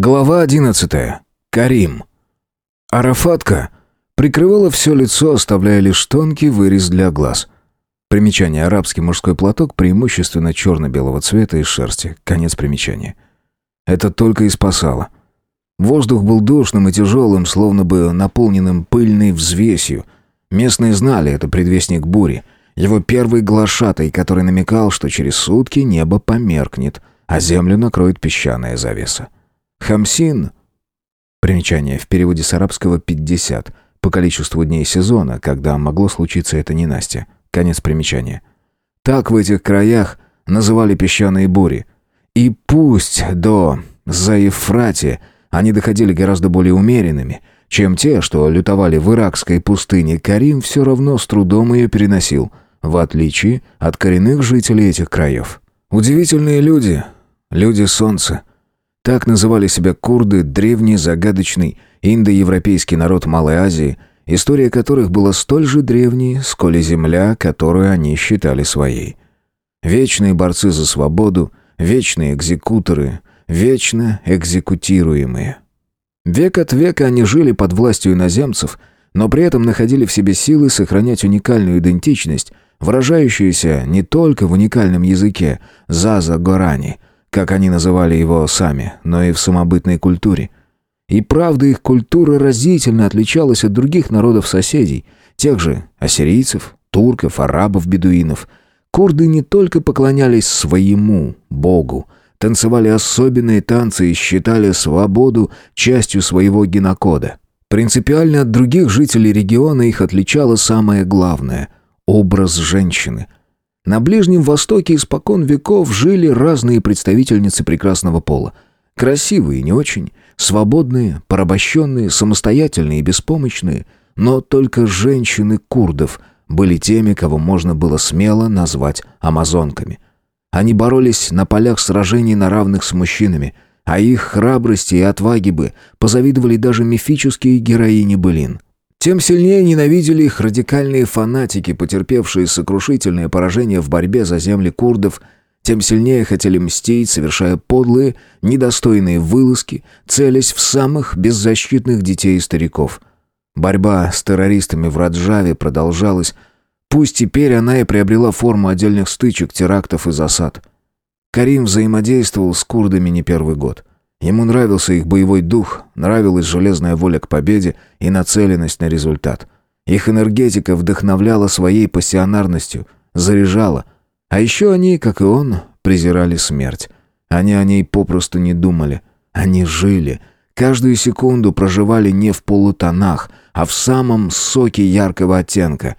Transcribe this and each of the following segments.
Глава 11. Карим. Арафатка прикрывала все лицо, оставляя лишь тонкий вырез для глаз. Примечание. Арабский мужской платок преимущественно черно-белого цвета из шерсти. Конец примечания. Это только и спасало. Воздух был душным и тяжелым, словно бы наполненным пыльной взвесью. Местные знали, это предвестник бури. Его первый глашатай, который намекал, что через сутки небо померкнет, а землю накроет песчаная завеса. Хамсин. Примечание. В переводе с арабского «пятьдесят». По количеству дней сезона, когда могло случиться это ненастье. Конец примечания. Так в этих краях называли песчаные бури. И пусть до Заефрати они доходили гораздо более умеренными, чем те, что лютовали в иракской пустыне, Карим все равно с трудом ее переносил, в отличие от коренных жителей этих краев. Удивительные люди, люди солнца. Так называли себя курды, древний загадочный индоевропейский народ Малой Азии, история которых была столь же древней, сколь и земля, которую они считали своей. Вечные борцы за свободу, вечные экзекуторы, вечно экзекутируемые. Век от века они жили под властью иноземцев, но при этом находили в себе силы сохранять уникальную идентичность, выражающуюся не только в уникальном языке «заза-горани», как они называли его сами, но и в самобытной культуре. И правда, их культура разительно отличалась от других народов-соседей, тех же ассирийцев, турков, арабов, бедуинов. Курды не только поклонялись своему богу, танцевали особенные танцы и считали свободу частью своего генокода. Принципиально от других жителей региона их отличало самое главное – образ женщины – на Ближнем Востоке испокон веков жили разные представительницы прекрасного пола. Красивые не очень, свободные, порабощенные, самостоятельные и беспомощные. Но только женщины курдов были теми, кого можно было смело назвать амазонками. Они боролись на полях сражений на равных с мужчинами, а их храбрости и отваги бы позавидовали даже мифические героини былин – тем сильнее ненавидели их радикальные фанатики, потерпевшие сокрушительное поражение в борьбе за земли курдов, тем сильнее хотели мстить, совершая подлые, недостойные вылазки, целясь в самых беззащитных детей и стариков. Борьба с террористами в Раджаве продолжалась, пусть теперь она и приобрела форму отдельных стычек, терактов и засад. Карим взаимодействовал с курдами не первый год. Ему нравился их боевой дух, нравилась железная воля к победе и нацеленность на результат. Их энергетика вдохновляла своей пассионарностью, заряжала. А еще они, как и он, презирали смерть. Они о ней попросту не думали. Они жили. Каждую секунду проживали не в полутонах, а в самом соке яркого оттенка.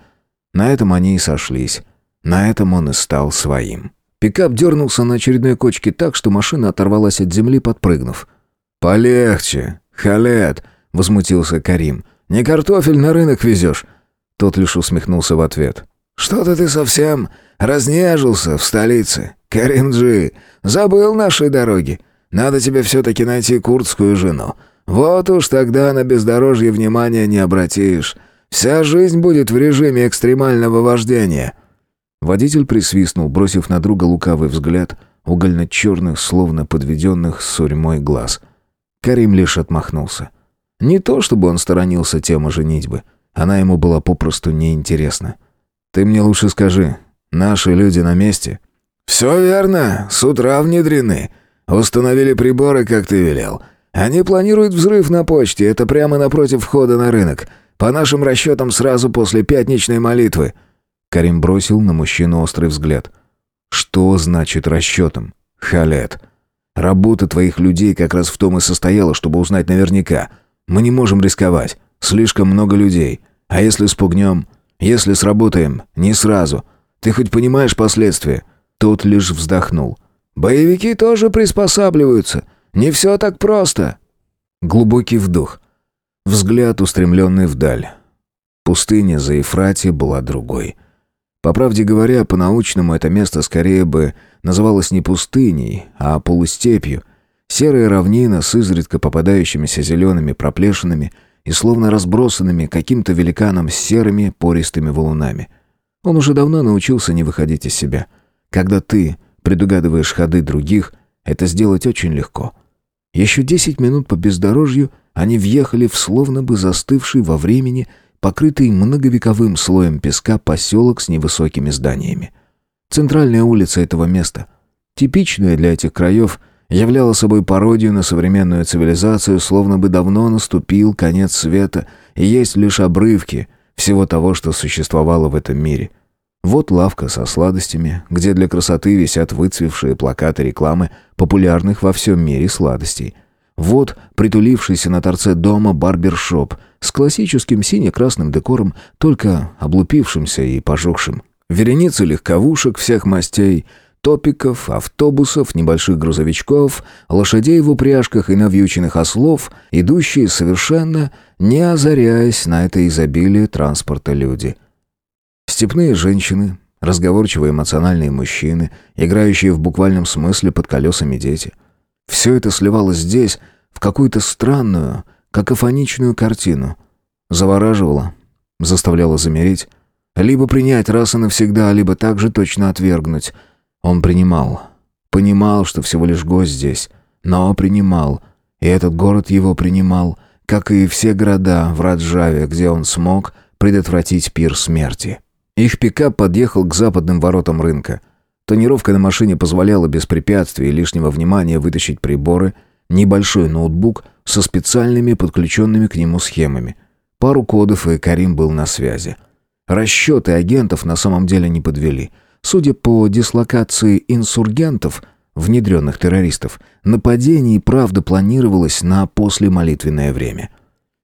На этом они и сошлись. На этом он и стал своим. Пикап дернулся на очередной кочке так, что машина оторвалась от земли, подпрыгнув. «Полегче, Халет!» — возмутился Карим. «Не картофель на рынок везешь!» Тот лишь усмехнулся в ответ. «Что-то ты совсем разнежился в столице, Каримджи. Забыл наши дороги. Надо тебе все-таки найти курдскую жену. Вот уж тогда на бездорожье внимания не обратишь. Вся жизнь будет в режиме экстремального вождения». Водитель присвистнул, бросив на друга лукавый взгляд, угольно-черных, словно подведенных сурьмой глаз. Карим лишь отмахнулся. Не то, чтобы он сторонился темы женитьбы. Она ему была попросту неинтересна. «Ты мне лучше скажи, наши люди на месте?» «Все верно, с утра внедрены. Установили приборы, как ты велел. Они планируют взрыв на почте, это прямо напротив входа на рынок. По нашим расчетам, сразу после пятничной молитвы». Карим бросил на мужчину острый взгляд. «Что значит расчетом? Халет. Работа твоих людей как раз в том и состояла, чтобы узнать наверняка. Мы не можем рисковать. Слишком много людей. А если спугнем? Если сработаем? Не сразу. Ты хоть понимаешь последствия?» Тот лишь вздохнул. «Боевики тоже приспосабливаются. Не все так просто». Глубокий вдох. Взгляд, устремленный вдаль. Пустыня за Ефрати была другой. По правде говоря, по-научному это место скорее бы называлось не пустыней, а полустепью. Серая равнина с изредка попадающимися зелеными проплешинами и словно разбросанными каким-то великаном с серыми пористыми валунами. Он уже давно научился не выходить из себя. Когда ты предугадываешь ходы других, это сделать очень легко. Еще десять минут по бездорожью они въехали в словно бы застывший во времени, покрытый многовековым слоем песка поселок с невысокими зданиями. Центральная улица этого места, типичная для этих краев, являла собой пародию на современную цивилизацию, словно бы давно наступил конец света, и есть лишь обрывки всего того, что существовало в этом мире. Вот лавка со сладостями, где для красоты висят выцвевшие плакаты рекламы популярных во всем мире сладостей. Вот притулившийся на торце дома барбершоп с классическим сине-красным декором, только облупившимся и пожухшим. Вереницы легковушек всех мастей – топиков, автобусов, небольших грузовичков, лошадей в упряжках и навьюченных ослов, идущие совершенно не озаряясь на это изобилие транспорта люди. Степные женщины, разговорчивые эмоциональные мужчины, играющие в буквальном смысле под колесами дети. Все это сливалось здесь в какую-то странную, какофоничную картину. Завораживало, заставляло замереть, либо принять раз и навсегда, либо также точно отвергнуть — он принимал. Понимал, что всего лишь гость здесь, но принимал. И этот город его принимал, как и все города в Раджаве, где он смог предотвратить пир смерти. Их пикап подъехал к западным воротам рынка. Тонировка на машине позволяла без препятствий и лишнего внимания вытащить приборы, небольшой ноутбук со специальными подключенными к нему схемами. Пару кодов, и Карим был на связи. Расчеты агентов на самом деле не подвели – Судя по дислокации инсургентов, внедренных террористов, нападение и правда планировалось на послемолитвенное время.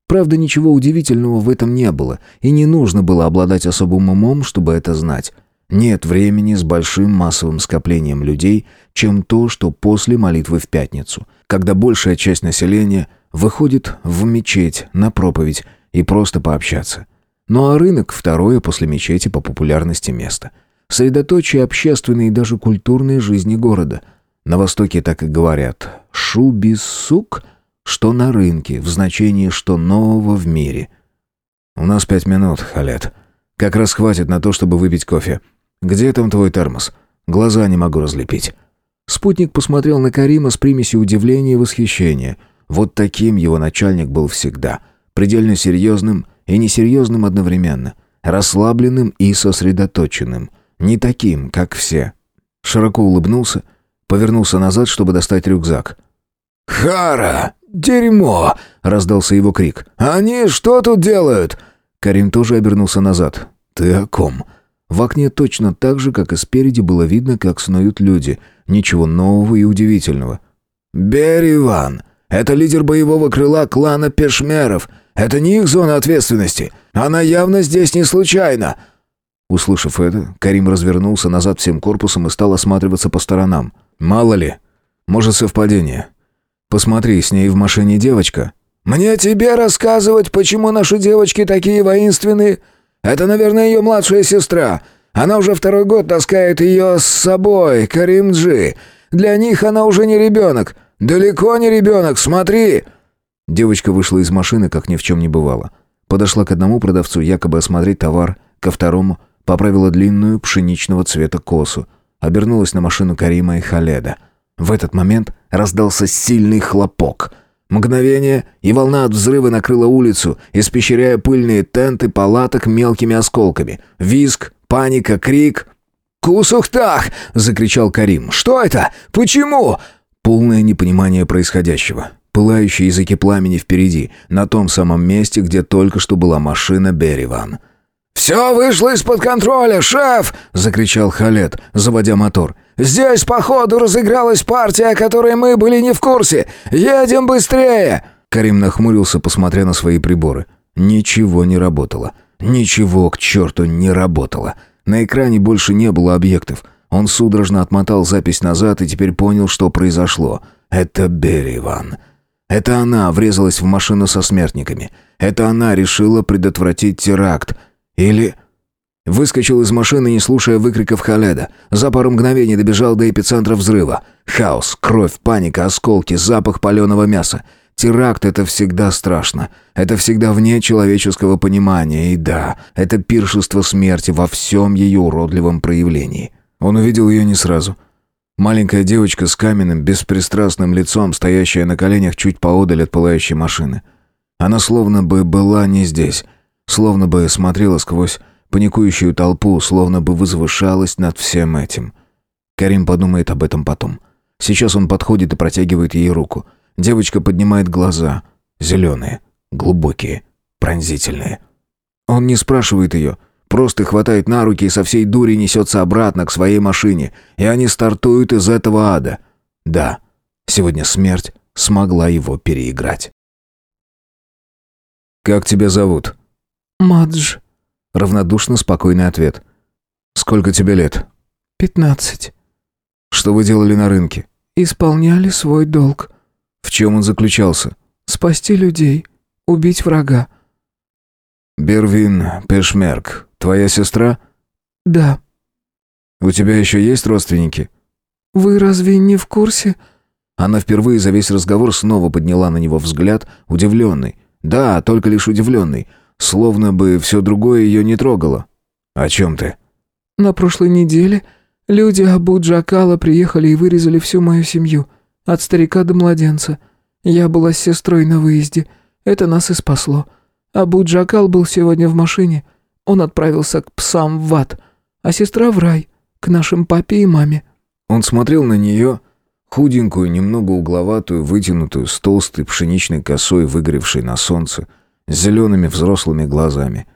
Правда, ничего удивительного в этом не было, и не нужно было обладать особым умом, чтобы это знать. Нет времени с большим массовым скоплением людей, чем то, что после молитвы в пятницу, когда большая часть населения выходит в мечеть на проповедь и просто пообщаться. Ну а рынок – второе после мечети по популярности место – средоточие общественной и даже культурной жизни города. На Востоке так и говорят «шубисук», что на рынке, в значении «что нового в мире». «У нас пять минут, Халет. Как раз хватит на то, чтобы выпить кофе. Где там твой термос? Глаза не могу разлепить». Спутник посмотрел на Карима с примесью удивления и восхищения. Вот таким его начальник был всегда. Предельно серьезным и несерьезным одновременно. Расслабленным и сосредоточенным – не таким, как все. Широко улыбнулся, повернулся назад, чтобы достать рюкзак. «Хара! Дерьмо!» — раздался его крик. «Они что тут делают?» Карим тоже обернулся назад. «Ты о ком?» В окне точно так же, как и спереди, было видно, как снуют люди. Ничего нового и удивительного. «Бериван! Это лидер боевого крыла клана Пешмеров. Это не их зона ответственности. Она явно здесь не случайно!» Услышав это, Карим развернулся назад всем корпусом и стал осматриваться по сторонам. «Мало ли. Может, совпадение. Посмотри, с ней в машине девочка». «Мне тебе рассказывать, почему наши девочки такие воинственные? Это, наверное, ее младшая сестра. Она уже второй год таскает ее с собой, Каримджи. Для них она уже не ребенок. Далеко не ребенок, смотри!» Девочка вышла из машины, как ни в чем не бывало. Подошла к одному продавцу якобы осмотреть товар, ко второму Поправила длинную пшеничного цвета косу. Обернулась на машину Карима и Халеда. В этот момент раздался сильный хлопок. Мгновение, и волна от взрыва накрыла улицу, испещряя пыльные тенты палаток мелкими осколками. Визг, паника, крик. «Кусухтах!» — закричал Карим. «Что это? Почему?» Полное непонимание происходящего. Пылающие языки пламени впереди, на том самом месте, где только что была машина Бериван. «Все вышло из-под контроля, шеф!» — закричал Халет, заводя мотор. «Здесь, походу, разыгралась партия, о которой мы были не в курсе. Едем быстрее!» Карим нахмурился, посмотря на свои приборы. Ничего не работало. Ничего, к черту, не работало. На экране больше не было объектов. Он судорожно отмотал запись назад и теперь понял, что произошло. Это Бериван. Это она врезалась в машину со смертниками. Это она решила предотвратить теракт. Или... Выскочил из машины, не слушая выкриков Халеда. За пару мгновений добежал до эпицентра взрыва. Хаос, кровь, паника, осколки, запах паленого мяса. Теракт — это всегда страшно. Это всегда вне человеческого понимания. И да, это пиршество смерти во всем ее уродливом проявлении. Он увидел ее не сразу. Маленькая девочка с каменным, беспристрастным лицом, стоящая на коленях чуть поодаль от пылающей машины. Она словно бы была не здесь, словно бы смотрела сквозь паникующую толпу, словно бы возвышалась над всем этим. Карим подумает об этом потом. Сейчас он подходит и протягивает ей руку. Девочка поднимает глаза. Зеленые, глубокие, пронзительные. Он не спрашивает ее, просто хватает на руки и со всей дури несется обратно к своей машине, и они стартуют из этого ада. Да, сегодня смерть смогла его переиграть. «Как тебя зовут?» «Мадж». Равнодушно спокойный ответ. «Сколько тебе лет?» «Пятнадцать». «Что вы делали на рынке?» «Исполняли свой долг». «В чем он заключался?» «Спасти людей, убить врага». «Бервин Пешмерк, твоя сестра?» «Да». «У тебя еще есть родственники?» «Вы разве не в курсе?» Она впервые за весь разговор снова подняла на него взгляд, удивленный. Да, только лишь удивленный. Словно бы все другое ее не трогало. «О чем ты?» «На прошлой неделе люди Абу Джакала приехали и вырезали всю мою семью. От старика до младенца. Я была с сестрой на выезде. Это нас и спасло. Абу Джакал был сегодня в машине. Он отправился к псам в ад, а сестра в рай, к нашим папе и маме». Он смотрел на нее, худенькую, немного угловатую, вытянутую, с толстой пшеничной косой, выгоревшей на солнце, зелеными взрослыми глазами.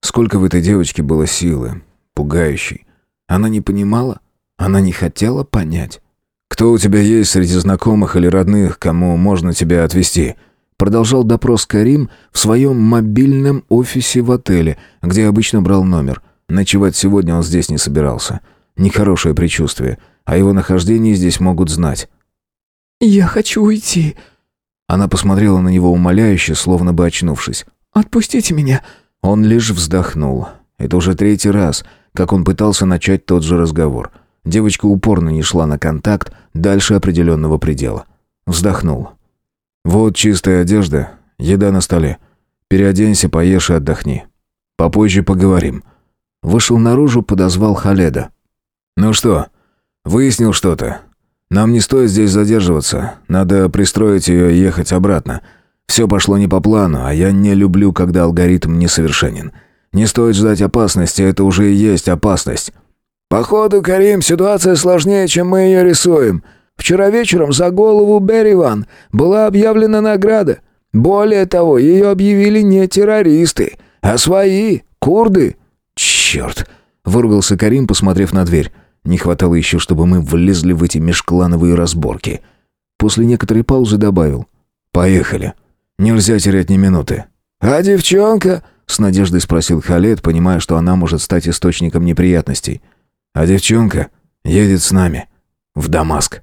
Сколько в этой девочке было силы, пугающей. Она не понимала, она не хотела понять. «Кто у тебя есть среди знакомых или родных, кому можно тебя отвезти?» Продолжал допрос Карим в своем мобильном офисе в отеле, где обычно брал номер. Ночевать сегодня он здесь не собирался. Нехорошее предчувствие. О его нахождении здесь могут знать. «Я хочу уйти». Она посмотрела на него умоляюще, словно бы очнувшись. «Отпустите меня». Он лишь вздохнул. Это уже третий раз, как он пытался начать тот же разговор. Девочка упорно не шла на контакт дальше определенного предела. Вздохнул. «Вот чистая одежда, еда на столе. Переоденься, поешь и отдохни. Попозже поговорим». Вышел наружу, подозвал Халеда. «Ну что, выяснил что-то? Нам не стоит здесь задерживаться. Надо пристроить ее и ехать обратно. Все пошло не по плану, а я не люблю, когда алгоритм несовершенен. Не стоит ждать опасности, это уже и есть опасность». «Походу, Карим, ситуация сложнее, чем мы ее рисуем. Вчера вечером за голову Берриван была объявлена награда. Более того, ее объявили не террористы, а свои, курды». «Черт!» — выругался Карим, посмотрев на дверь. «Не хватало еще, чтобы мы влезли в эти межклановые разборки». После некоторой паузы добавил. «Поехали. Нельзя терять ни минуты». «А девчонка?» — с надеждой спросил Халет, понимая, что она может стать источником неприятностей. «А девчонка едет с нами. В Дамаск».